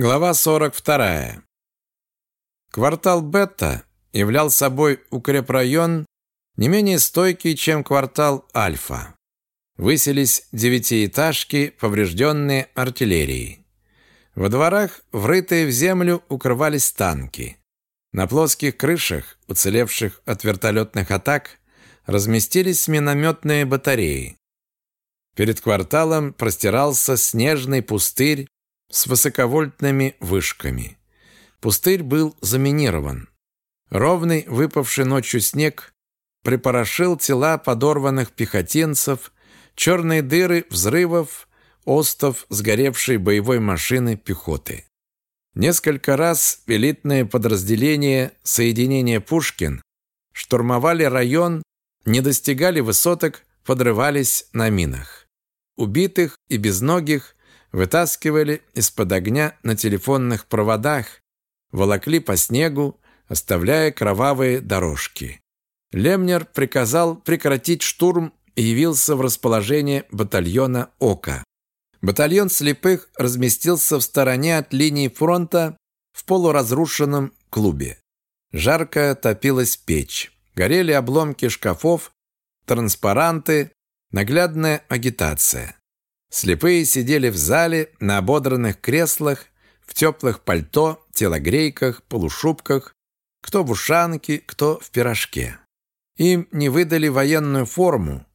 Глава 42. Квартал Бетта являл собой укрепрайон не менее стойкий, чем квартал Альфа. Выселись девятиэтажки, поврежденные артиллерией. Во дворах, врытые в землю, укрывались танки. На плоских крышах, уцелевших от вертолетных атак, разместились минометные батареи. Перед кварталом простирался снежный пустырь с высоковольтными вышками. Пустырь был заминирован. Ровный, выпавший ночью снег припорошил тела подорванных пехотинцев, черные дыры взрывов, остов сгоревшей боевой машины пехоты. Несколько раз элитные подразделения соединения «Пушкин» штурмовали район, не достигали высоток, подрывались на минах. Убитых и безногих вытаскивали из-под огня на телефонных проводах, волокли по снегу, оставляя кровавые дорожки. Лемнер приказал прекратить штурм и явился в расположение батальона «Ока». Батальон слепых разместился в стороне от линии фронта в полуразрушенном клубе. Жарко топилась печь. Горели обломки шкафов, транспаранты, наглядная агитация. Слепые сидели в зале на ободранных креслах, в теплых пальто, телогрейках, полушубках, кто в ушанке, кто в пирожке. Им не выдали военную форму,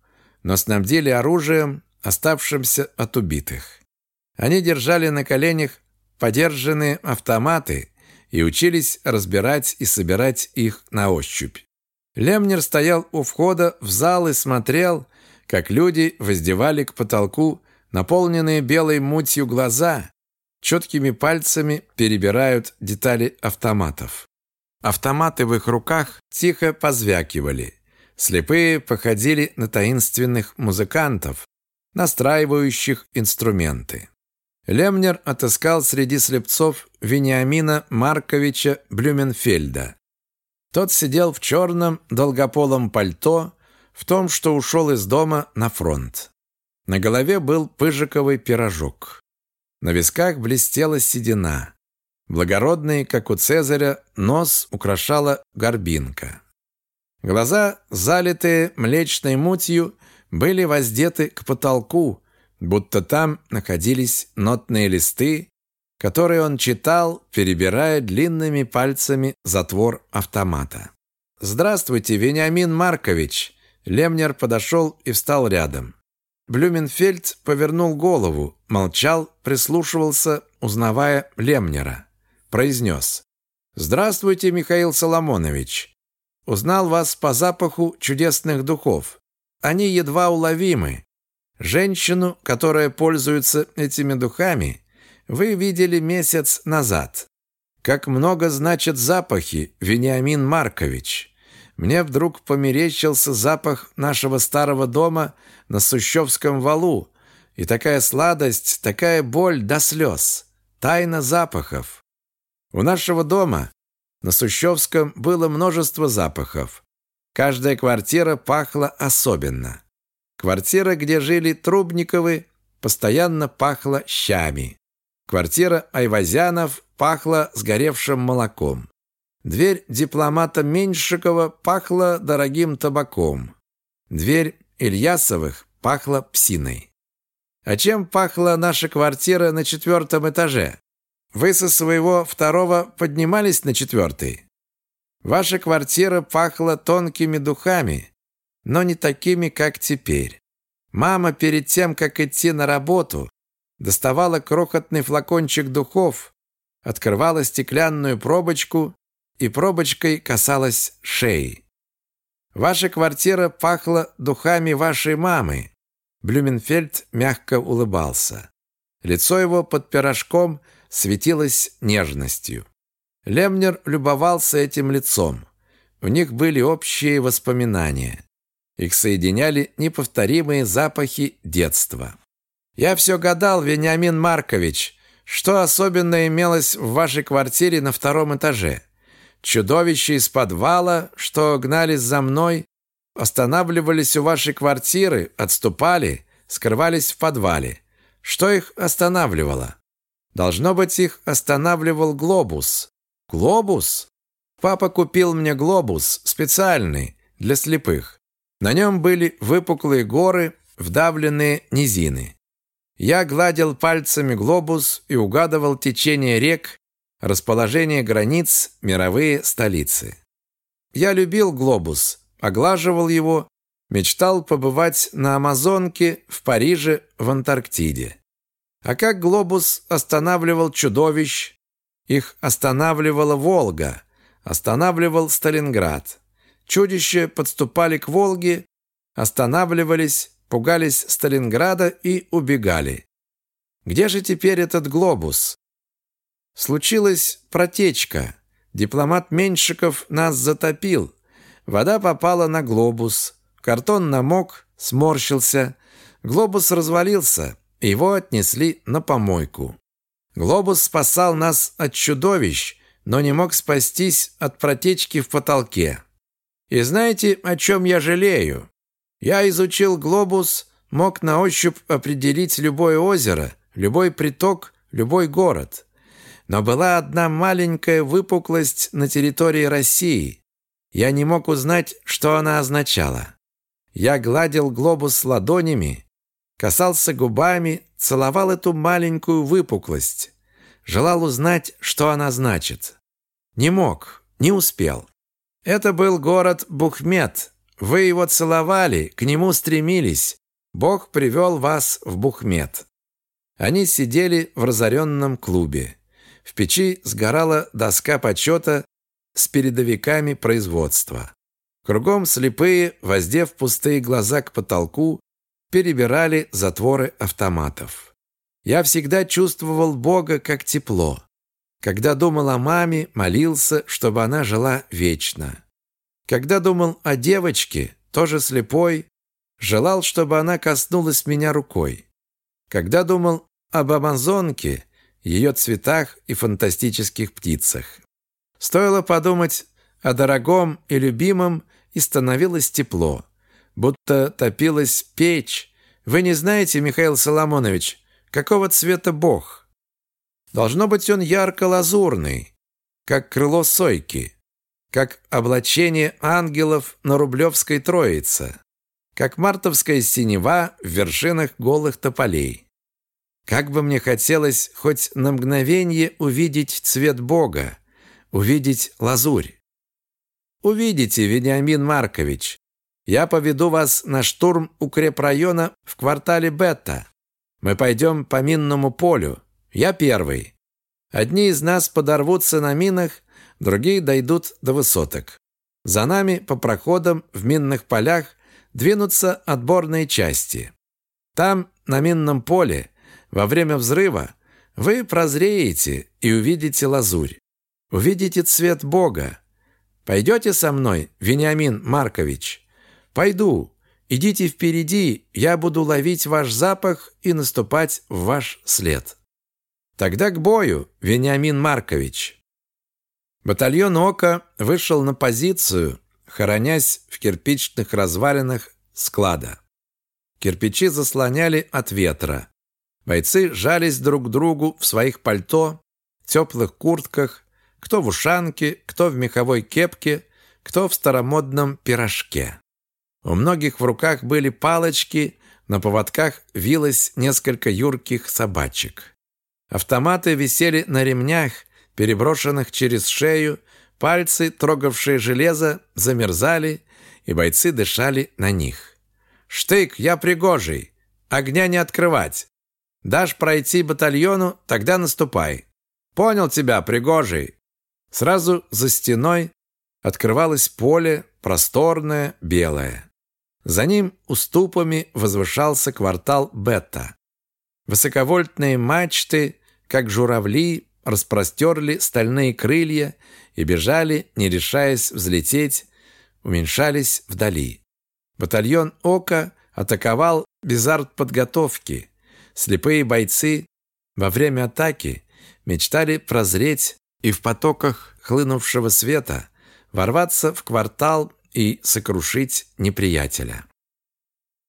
но снабдили оружием, оставшимся от убитых. Они держали на коленях подержанные автоматы и учились разбирать и собирать их на ощупь. Лемнер стоял у входа в зал и смотрел, как люди воздевали к потолку Наполненные белой мутью глаза четкими пальцами перебирают детали автоматов. Автоматы в их руках тихо позвякивали. Слепые походили на таинственных музыкантов, настраивающих инструменты. Лемнер отыскал среди слепцов Вениамина Марковича Блюменфельда. Тот сидел в черном долгополом пальто, в том, что ушел из дома на фронт. На голове был пыжиковый пирожок. На висках блестела седина. Благородный, как у Цезаря, нос украшала горбинка. Глаза, залитые млечной мутью, были воздеты к потолку, будто там находились нотные листы, которые он читал, перебирая длинными пальцами затвор автомата. «Здравствуйте, Вениамин Маркович!» Лемнер подошел и встал рядом. Блюменфельд повернул голову, молчал, прислушивался, узнавая Лемнера. Произнес. «Здравствуйте, Михаил Соломонович. Узнал вас по запаху чудесных духов. Они едва уловимы. Женщину, которая пользуется этими духами, вы видели месяц назад. Как много значат запахи, Вениамин Маркович мне вдруг померещился запах нашего старого дома на Сущевском валу, и такая сладость, такая боль до слез. Тайна запахов. У нашего дома на Сущевском было множество запахов. Каждая квартира пахла особенно. Квартира, где жили Трубниковы, постоянно пахла щами. Квартира Айвазянов пахла сгоревшим молоком. Дверь дипломата Меньшикова пахла дорогим табаком. Дверь Ильясовых пахла псиной. А чем пахла наша квартира на четвертом этаже? Вы со своего второго поднимались на четвертый? Ваша квартира пахла тонкими духами, но не такими, как теперь. Мама перед тем, как идти на работу, доставала крохотный флакончик духов, открывала стеклянную пробочку и пробочкой касалась шеи. Ваша квартира пахла духами вашей мамы. Блюменфельд мягко улыбался. Лицо его под пирожком светилось нежностью. Лемнер любовался этим лицом. У них были общие воспоминания. Их соединяли неповторимые запахи детства. «Я все гадал, Вениамин Маркович, что особенно имелось в вашей квартире на втором этаже?» Чудовища из подвала, что гнались за мной, останавливались у вашей квартиры, отступали, скрывались в подвале. Что их останавливало? Должно быть, их останавливал глобус. Глобус? Папа купил мне глобус, специальный, для слепых. На нем были выпуклые горы, вдавленные низины. Я гладил пальцами глобус и угадывал течение рек, расположение границ, мировые столицы. Я любил глобус, оглаживал его, мечтал побывать на Амазонке, в Париже, в Антарктиде. А как глобус останавливал чудовищ, их останавливала Волга, останавливал Сталинград. Чудища подступали к Волге, останавливались, пугались Сталинграда и убегали. Где же теперь этот глобус? Случилась протечка. Дипломат Меньшиков нас затопил. Вода попала на глобус. Картон намок, сморщился. Глобус развалился. Его отнесли на помойку. Глобус спасал нас от чудовищ, но не мог спастись от протечки в потолке. И знаете, о чем я жалею? Я изучил глобус, мог на ощупь определить любое озеро, любой приток, любой город. Но была одна маленькая выпуклость на территории России. Я не мог узнать, что она означала. Я гладил глобус ладонями, касался губами, целовал эту маленькую выпуклость. Желал узнать, что она значит. Не мог, не успел. Это был город Бухмет. Вы его целовали, к нему стремились. Бог привел вас в Бухмет. Они сидели в разоренном клубе. В печи сгорала доска почета с передовиками производства. Кругом слепые, воздев пустые глаза к потолку, перебирали затворы автоматов. Я всегда чувствовал Бога как тепло. Когда думал о маме, молился, чтобы она жила вечно. Когда думал о девочке, тоже слепой, желал, чтобы она коснулась меня рукой. Когда думал об Амазонке, ее цветах и фантастических птицах. Стоило подумать о дорогом и любимом, и становилось тепло, будто топилась печь. Вы не знаете, Михаил Соломонович, какого цвета Бог? Должно быть, он ярко-лазурный, как крыло сойки, как облачение ангелов на Рублевской Троице, как мартовская синева в вершинах голых тополей. Как бы мне хотелось хоть на мгновение увидеть цвет Бога, увидеть лазурь. Увидите, Вениамин Маркович, я поведу вас на штурм укрепрайона в квартале Бетта. Мы пойдем по минному полю. Я первый. Одни из нас подорвутся на минах, другие дойдут до высоток. За нами по проходам в минных полях двинутся отборные части. Там, на минном поле, во время взрыва вы прозреете и увидите лазурь. Увидите цвет Бога. Пойдете со мной, Вениамин Маркович? Пойду. Идите впереди, я буду ловить ваш запах и наступать в ваш след. Тогда к бою, Вениамин Маркович. Батальон Ока вышел на позицию, хоронясь в кирпичных развалинах склада. Кирпичи заслоняли от ветра. Бойцы жались друг к другу в своих пальто, теплых куртках, кто в ушанке, кто в меховой кепке, кто в старомодном пирожке. У многих в руках были палочки, на поводках вилось несколько юрких собачек. Автоматы висели на ремнях, переброшенных через шею, пальцы, трогавшие железо, замерзали, и бойцы дышали на них. «Штык, я пригожий! Огня не открывать! Дашь пройти батальону, тогда наступай. Понял тебя, пригожий. Сразу за стеной открывалось поле, просторное, белое. За ним уступами возвышался квартал Бета. Высоковольтные мачты, как журавли, распростерли стальные крылья и бежали, не решаясь взлететь, уменьшались вдали. Батальон Ока атаковал без артподготовки. Слепые бойцы во время атаки мечтали прозреть и в потоках хлынувшего света ворваться в квартал и сокрушить неприятеля.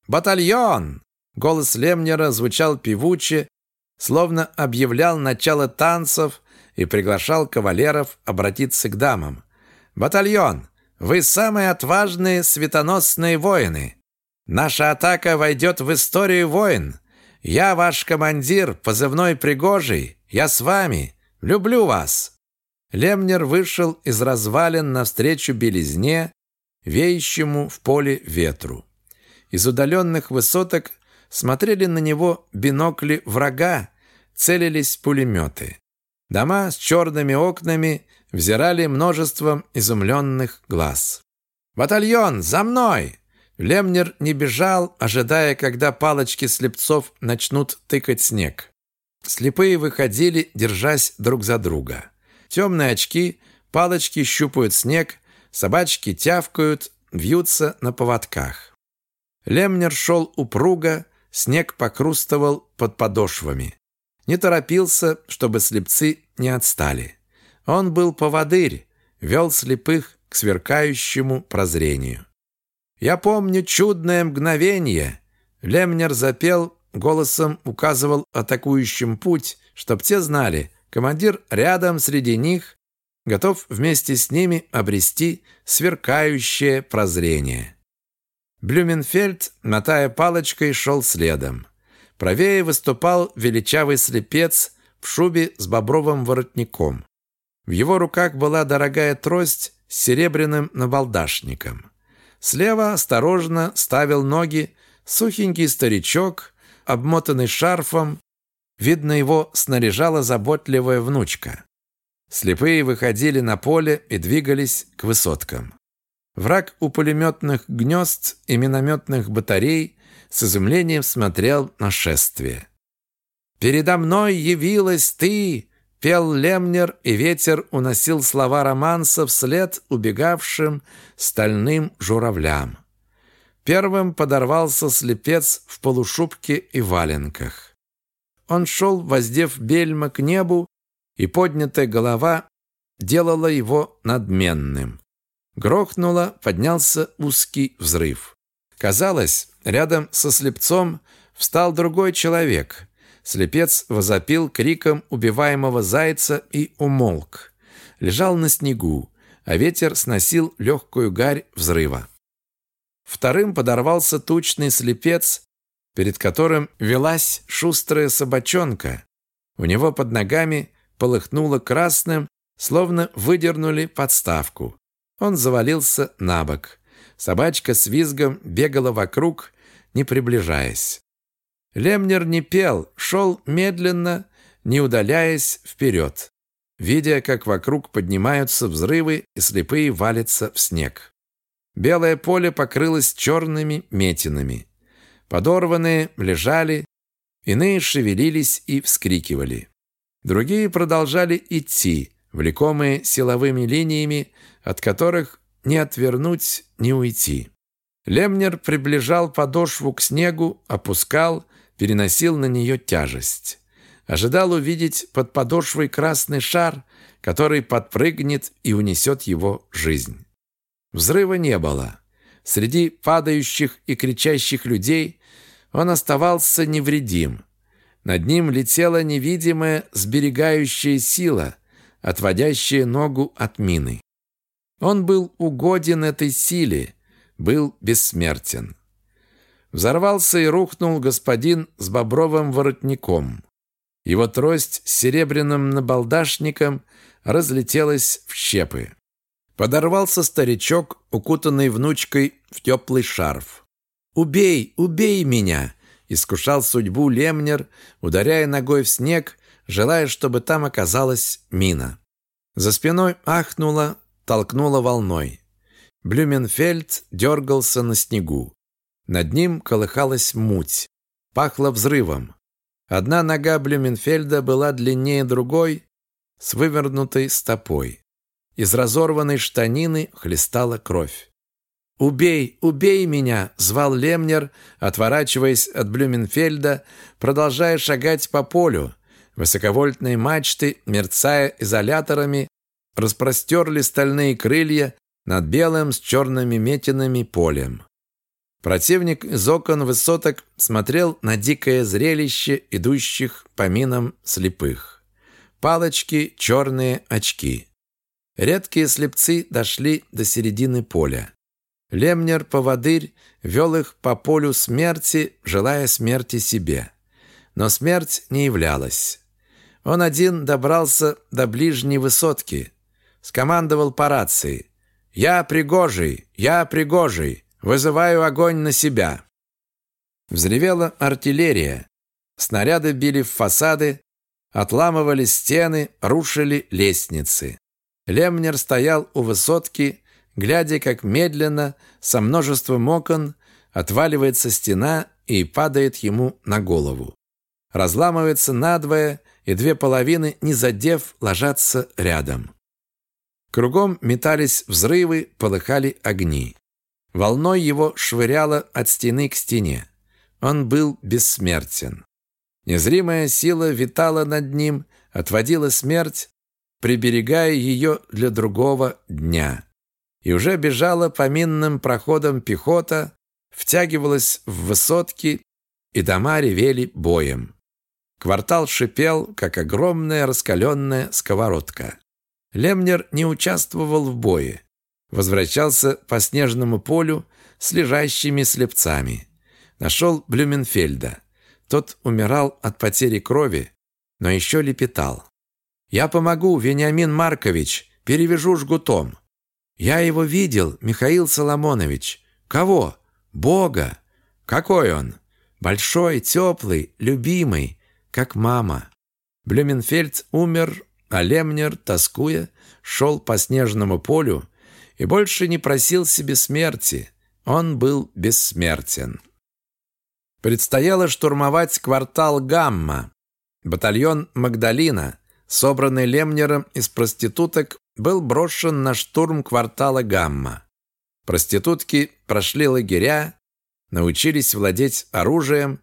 «Батальон!» Голос Лемнера звучал певуче, словно объявлял начало танцев и приглашал кавалеров обратиться к дамам. «Батальон, вы самые отважные светоносные воины. Наша атака войдет в историю войн. Я ваш командир, позывной Пригожий. Я с вами. Люблю вас». Лемнер вышел из развалин навстречу белизне, веющему в поле ветру. Из удаленных высоток смотрели на него бинокли врага, целились пулеметы. Дома с черными окнами взирали множеством изумленных глаз. «Батальон, за мной!» Лемнер не бежал, ожидая, когда палочки слепцов начнут тыкать снег. Слепые выходили, держась друг за друга. Темные очки, палочки щупают снег, собачки тявкают, вьются на поводках. Лемнер шел упруго, снег покрустовал под подошвами. Не торопился, чтобы слепцы не отстали. Он был поводырь, вел слепых к сверкающему прозрению. «Я помню чудное мгновение!» Лемнер запел, голосом указывал атакующим путь, чтоб те знали, командир рядом среди них, готов вместе с ними обрести сверкающее прозрение. Блюменфельд, мотая палочкой, шел следом. Правее выступал величавый слепец в шубе с бобровым воротником. В его руках была дорогая трость с серебряным набалдашником. Слева осторожно ставил ноги сухенький старичок, обмотанный шарфом. Видно, его снаряжала заботливая внучка. Слепые выходили на поле и двигались к высоткам. Враг у пулеметных гнезд и минометных батарей с изумлением смотрел на шествие. «Передо мной явилась ты!» Пел Лемнер, и ветер уносил слова романса вслед убегавшим стальным журавлям. Первым подорвался слепец в полушубке и валенках. Он шел, воздев бельма к небу, и поднятая голова делала его надменным. Грохнуло, поднялся узкий взрыв. Казалось, рядом со слепцом встал другой человек. Слепец возопил криком убиваемого зайца и умолк. Лежал на снегу, а ветер сносил легкую гарь взрыва. Вторым подорвался тучный слепец, перед которым велась шустрая собачонка. У него под ногами полыхнуло красным, словно выдернули подставку. Он завалился на бок. Собачка с визгом бегала вокруг, не приближаясь. Лемнер не пел, шел медленно, не удаляясь вперед, видя, как вокруг поднимаются взрывы и слепые валятся в снег. Белое поле покрылось черными метинами. Подорванные лежали, иные шевелились и вскрикивали. Другие продолжали идти, влекомые силовыми линиями, от которых не отвернуть, не уйти. Лемнер приближал подошву к снегу, опускал, переносил на нее тяжесть. Ожидал увидеть под подошвой красный шар, который подпрыгнет и унесет его жизнь. Взрыва не было. Среди падающих и кричащих людей он оставался невредим. Над ним летела невидимая сберегающая сила, отводящая ногу от мины. Он был угоден этой силе, был бессмертен. Взорвался и рухнул господин с бобровым воротником. Его трость с серебряным набалдашником разлетелась в щепы. Подорвался старичок, укутанный внучкой в теплый шарф. «Убей, убей меня!» искушал судьбу Лемнер, ударяя ногой в снег, желая, чтобы там оказалась мина. За спиной ахнула, толкнула волной. Блюменфельд дергался на снегу. Над ним колыхалась муть. Пахло взрывом. Одна нога Блюменфельда была длиннее другой, с вывернутой стопой. Из разорванной штанины хлестала кровь. «Убей, убей меня!» – звал Лемнер, отворачиваясь от Блюменфельда, продолжая шагать по полю. Высоковольтные мачты, мерцая изоляторами, распростерли стальные крылья над белым с черными метинами полем. Противник из окон высоток смотрел на дикое зрелище идущих по минам слепых. Палочки, черные очки. Редкие слепцы дошли до середины поля. Лемнер-поводырь вел их по полю смерти, желая смерти себе. Но смерть не являлась. Он один добрался до ближней высотки, скомандовал по рации. «Я пригожий! Я пригожий! Вызываю огонь на себя!» Взревела артиллерия. Снаряды били в фасады, отламывали стены, рушили лестницы. Лемнер стоял у высотки, глядя, как медленно, со множеством окон, отваливается стена и падает ему на голову. Разламывается надвое, и две половины, не задев, ложатся рядом. Кругом метались взрывы, полыхали огни. Волной его швыряло от стены к стене. Он был бессмертен. Незримая сила витала над ним, отводила смерть, приберегая ее для другого дня. И уже бежала по минным проходам пехота, втягивалась в высотки, и дома ревели боем. Квартал шипел, как огромная раскаленная сковородка. Лемнер не участвовал в бое. Возвращался по снежному полю с лежащими слепцами. Нашел Блюменфельда. Тот умирал от потери крови, но еще лепетал. «Я помогу, Вениамин Маркович, перевяжу жгутом». «Я его видел, Михаил Соломонович». «Кого?» «Бога». «Какой он?» «Большой, теплый, любимый, как мама». Блюменфельд умер, а Лемнер, тоскуя, шел по снежному полю и больше не просил себе смерти. Он был бессмертен. Предстояло штурмовать квартал Гамма. Батальон Магдалина, собранный Лемнером из проституток, был брошен на штурм квартала Гамма. Проститутки прошли лагеря, научились владеть оружием,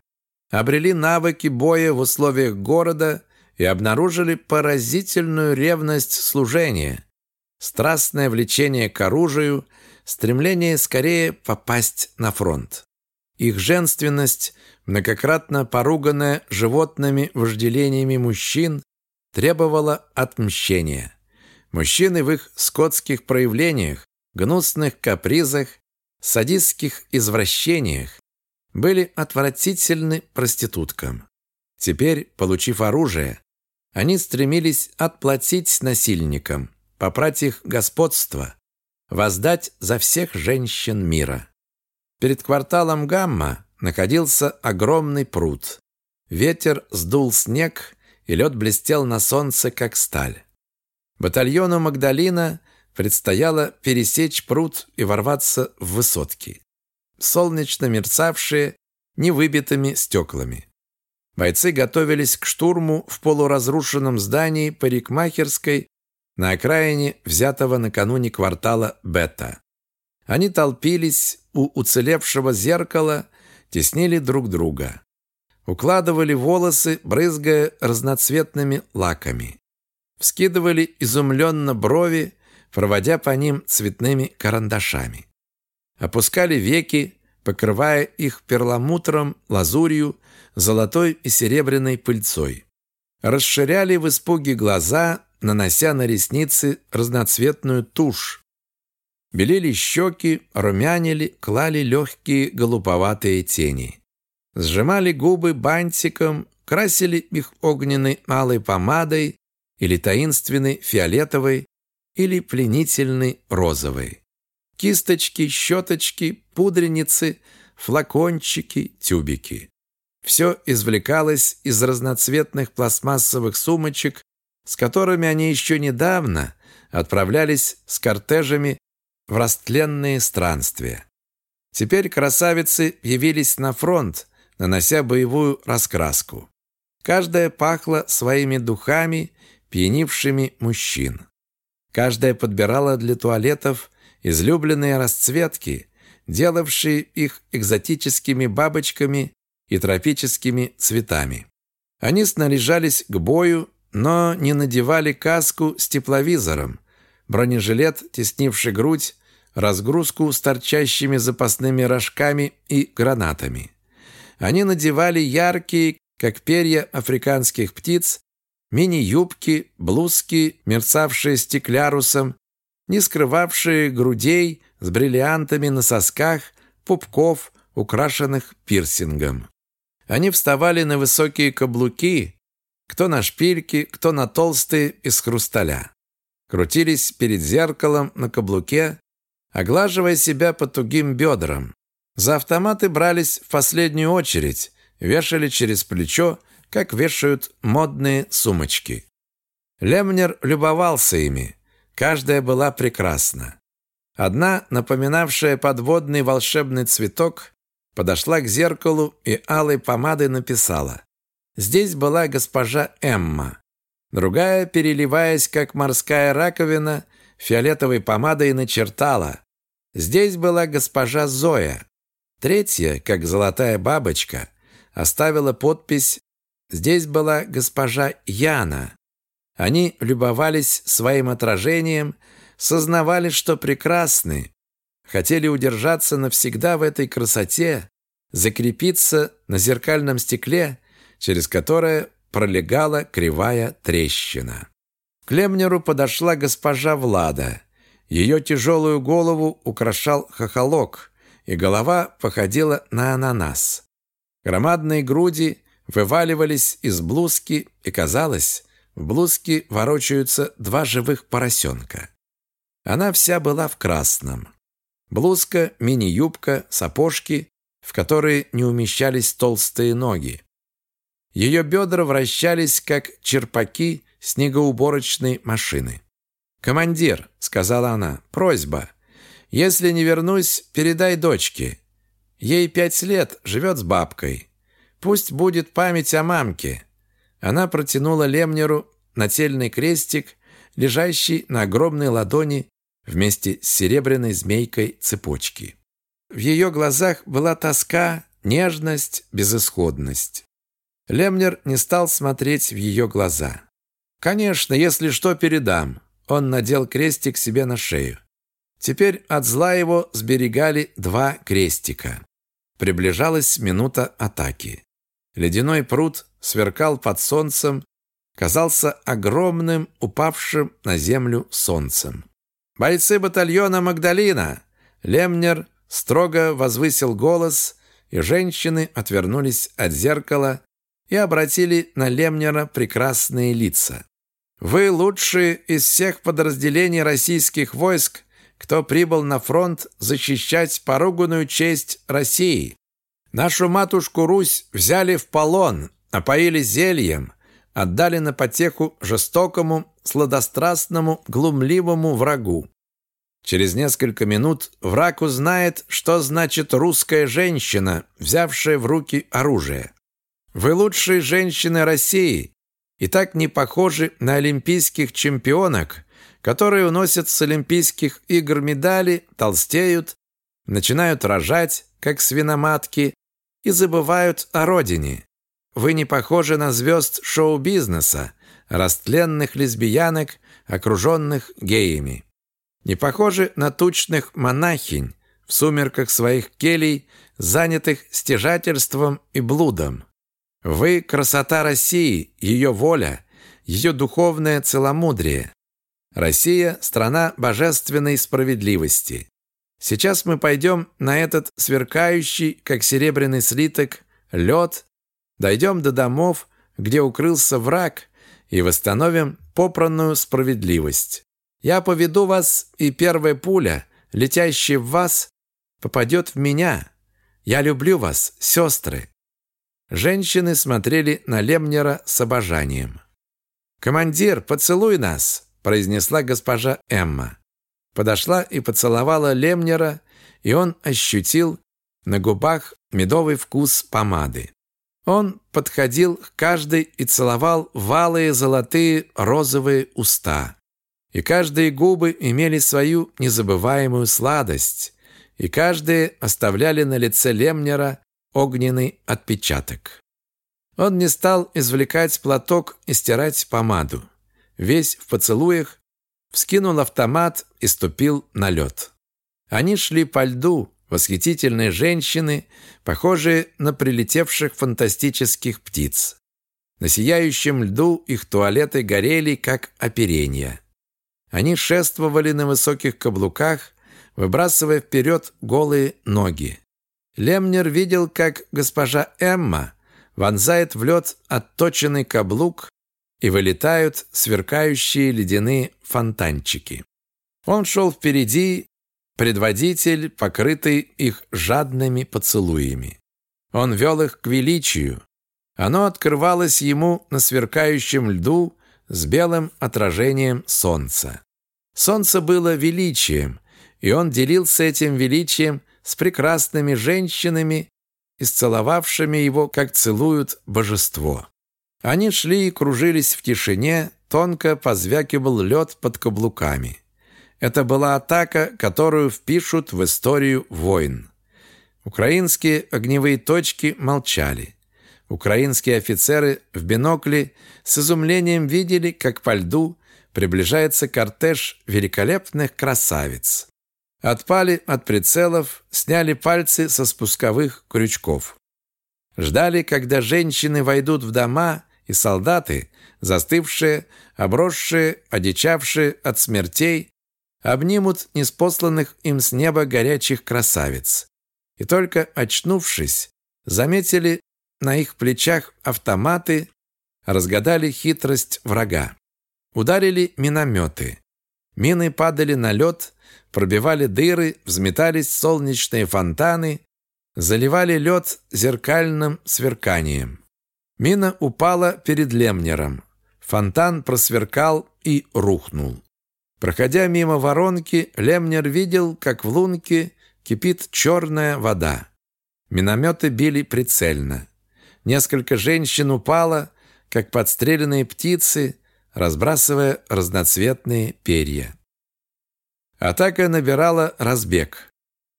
обрели навыки боя в условиях города и обнаружили поразительную ревность служения, страстное влечение к оружию, стремление скорее попасть на фронт. Их женственность, многократно поруганная животными вожделениями мужчин, требовала отмщения. Мужчины в их скотских проявлениях, гнусных капризах, садистских извращениях были отвратительны проституткам. Теперь, получив оружие, они стремились отплатить насильникам, попрать их господство, воздать за всех женщин мира. Перед кварталом Гамма находился огромный пруд. Ветер сдул снег, и лед блестел на солнце, как сталь. Батальону Магдалина предстояло пересечь пруд и ворваться в высотки, солнечно мерцавшие невыбитыми стеклами. Бойцы готовились к штурму в полуразрушенном здании парикмахерской на окраине взятого накануне квартала Бета. Они толпились у уцелевшего зеркала, теснили друг друга. Укладывали волосы, брызгая разноцветными лаками. Вскидывали изумленно брови, проводя по ним цветными карандашами. Опускали веки, покрывая их перламутром, лазурью, золотой и серебряной пыльцой. Расширяли в испуге глаза, нанося на ресницы разноцветную тушь. Белили щеки, румянили, клали легкие голубоватые тени. Сжимали губы бантиком, красили их огненной малой помадой или таинственной фиолетовой, или пленительной розовой. Кисточки, щеточки, пудреницы, флакончики, тюбики. Все извлекалось из разноцветных пластмассовых сумочек, с которыми они еще недавно отправлялись с кортежами в растленные странствия. Теперь красавицы явились на фронт, нанося боевую раскраску. Каждая пахла своими духами, пьянившими мужчин. Каждая подбирала для туалетов излюбленные расцветки, делавшие их экзотическими бабочками и тропическими цветами. Они снаряжались к бою, но не надевали каску с тепловизором, бронежилет, теснивший грудь, разгрузку с торчащими запасными рожками и гранатами. Они надевали яркие, как перья африканских птиц, мини-юбки, блузки, мерцавшие стеклярусом, не скрывавшие грудей с бриллиантами на сосках, пупков, украшенных пирсингом. Они вставали на высокие каблуки, кто на шпильки, кто на толстые из хрусталя. Крутились перед зеркалом на каблуке, оглаживая себя по тугим бедрам. За автоматы брались в последнюю очередь, вешали через плечо, как вешают модные сумочки. Лемнер любовался ими. Каждая была прекрасна. Одна, напоминавшая подводный волшебный цветок, подошла к зеркалу и алой помадой написала «Здесь была госпожа Эмма». Другая, переливаясь, как морская раковина, фиолетовой помадой начертала «Здесь была госпожа Зоя». Третья, как золотая бабочка, оставила подпись «Здесь была госпожа Яна». Они любовались своим отражением, сознавали, что прекрасны, хотели удержаться навсегда в этой красоте, закрепиться на зеркальном стекле, через которое пролегала кривая трещина. К Лемнеру подошла госпожа Влада. Ее тяжелую голову украшал хохолок, и голова походила на ананас. Громадные груди вываливались из блузки, и казалось, в блузке ворочаются два живых поросенка. Она вся была в красном. Блузка, мини-юбка, сапожки, в которые не умещались толстые ноги. Ее бедра вращались, как черпаки снегоуборочной машины. «Командир», — сказала она, — «просьба. Если не вернусь, передай дочке. Ей пять лет, живет с бабкой. Пусть будет память о мамке». Она протянула Лемнеру нательный крестик, лежащий на огромной ладони вместе с серебряной змейкой цепочки. В ее глазах была тоска, нежность, безысходность. Лемнер не стал смотреть в ее глаза. «Конечно, если что, передам». Он надел крестик себе на шею. Теперь от зла его сберегали два крестика. Приближалась минута атаки. Ледяной пруд сверкал под солнцем, казался огромным, упавшим на землю солнцем. «Бойцы батальона Магдалина!» Лемнер строго возвысил голос, и женщины отвернулись от зеркала и обратили на Лемнера прекрасные лица. «Вы лучшие из всех подразделений российских войск, кто прибыл на фронт защищать поруганную честь России. Нашу матушку Русь взяли в полон, опоили зельем, отдали на потеху жестокому, сладострастному, глумливому врагу. Через несколько минут враг узнает, что значит русская женщина, взявшая в руки оружие. Вы лучшие женщины России и так не похожи на олимпийских чемпионок, которые уносят с Олимпийских игр медали, толстеют, начинают рожать, как свиноматки, и забывают о родине. Вы не похожи на звезд шоу-бизнеса, растленных лесбиянок, окруженных геями. Не похожи на тучных монахинь в сумерках своих келей, занятых стяжательством и блудом. Вы – красота России, ее воля, ее духовное целомудрие. Россия – страна божественной справедливости. Сейчас мы пойдем на этот сверкающий, как серебряный слиток, лед, дойдем до домов, где укрылся враг, и восстановим попранную справедливость. Я поведу вас, и первая пуля, летящая в вас, попадет в меня. Я люблю вас, сестры». Женщины смотрели на Лемнера с обожанием. «Командир, поцелуй нас!» – произнесла госпожа Эмма. Подошла и поцеловала Лемнера, и он ощутил на губах медовый вкус помады. Он подходил к каждой и целовал валые золотые розовые уста. И каждые губы имели свою незабываемую сладость, и каждые оставляли на лице Лемнера огненный отпечаток. Он не стал извлекать платок и стирать помаду. Весь в поцелуях, вскинул автомат и ступил на лед. Они шли по льду, восхитительные женщины, похожие на прилетевших фантастических птиц. На сияющем льду их туалеты горели, как оперенья. Они шествовали на высоких каблуках, выбрасывая вперед голые ноги. Лемнер видел, как госпожа Эмма вонзает в лед отточенный каблук и вылетают сверкающие ледяные фонтанчики. Он шел впереди, предводитель, покрытый их жадными поцелуями. Он вел их к величию. Оно открывалось ему на сверкающем льду с белым отражением солнца. Солнце было величием, и он делился этим величием с прекрасными женщинами, исцеловавшими его, как целуют божество. Они шли и кружились в тишине, тонко позвякивал лед под каблуками. Это была атака, которую впишут в историю войн. Украинские огневые точки молчали. Украинские офицеры в бинокле с изумлением видели, как по льду приближается кортеж великолепных красавиц. Отпали от прицелов, сняли пальцы со спусковых крючков. Ждали, когда женщины войдут в дома и солдаты, застывшие, обросшие, одичавшие от смертей, обнимут неспосланных им с неба горячих красавиц. И только очнувшись, заметили на их плечах автоматы, разгадали хитрость врага. Ударили минометы. Мины падали на лед, пробивали дыры, взметались солнечные фонтаны, заливали лед зеркальным сверканием. Мина упала перед Лемнером. Фонтан просверкал и рухнул. Проходя мимо воронки, Лемнер видел, как в лунке кипит черная вода. Минометы били прицельно. Несколько женщин упало, как подстреленные птицы, разбрасывая разноцветные перья. Атака набирала разбег.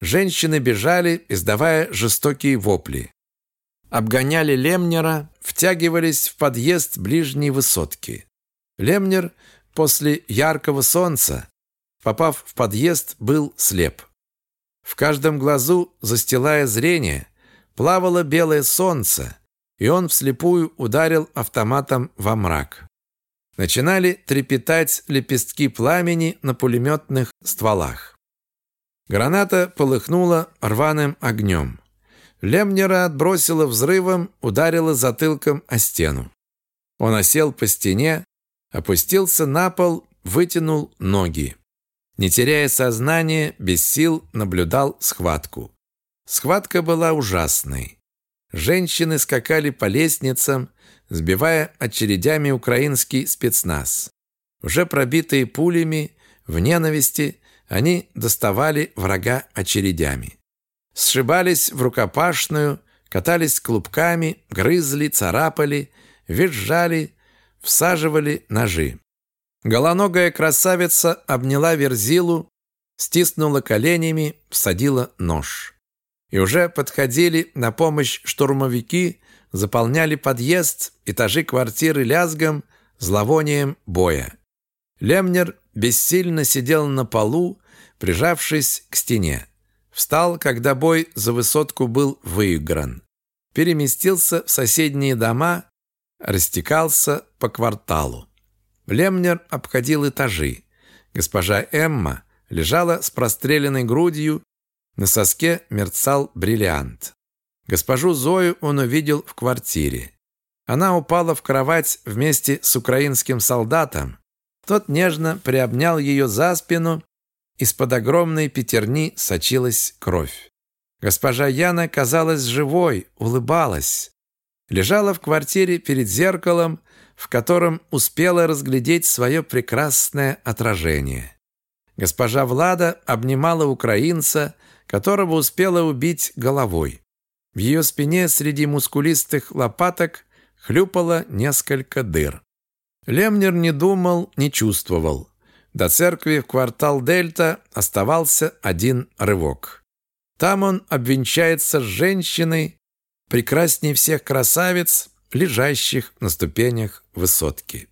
Женщины бежали, издавая жестокие вопли обгоняли Лемнера, втягивались в подъезд ближней высотки. Лемнер после яркого солнца, попав в подъезд, был слеп. В каждом глазу, застилая зрение, плавало белое солнце, и он вслепую ударил автоматом во мрак. Начинали трепетать лепестки пламени на пулеметных стволах. Граната полыхнула рваным огнем. Лемнера отбросило взрывом, ударило затылком о стену. Он осел по стене, опустился на пол, вытянул ноги. Не теряя сознания, без сил наблюдал схватку. Схватка была ужасной. Женщины скакали по лестницам, сбивая очередями украинский спецназ. Уже пробитые пулями, в ненависти, они доставали врага очередями сшибались в рукопашную, катались клубками, грызли, царапали, визжали, всаживали ножи. Голоногая красавица обняла Верзилу, стиснула коленями, всадила нож. И уже подходили на помощь штурмовики, заполняли подъезд, этажи квартиры лязгом, зловонием боя. Лемнер бессильно сидел на полу, прижавшись к стене. Встал, когда бой за высотку был выигран. Переместился в соседние дома, растекался по кварталу. Лемнер обходил этажи. Госпожа Эмма лежала с простреленной грудью, на соске мерцал бриллиант. Госпожу Зою он увидел в квартире. Она упала в кровать вместе с украинским солдатом. Тот нежно приобнял ее за спину из-под огромной пятерни сочилась кровь. Госпожа Яна казалась живой, улыбалась. Лежала в квартире перед зеркалом, в котором успела разглядеть свое прекрасное отражение. Госпожа Влада обнимала украинца, которого успела убить головой. В ее спине среди мускулистых лопаток хлюпало несколько дыр. Лемнер не думал, не чувствовал. До церкви в квартал Дельта оставался один рывок. Там он обвенчается с женщиной, прекрасней всех красавиц, лежащих на ступенях высотки.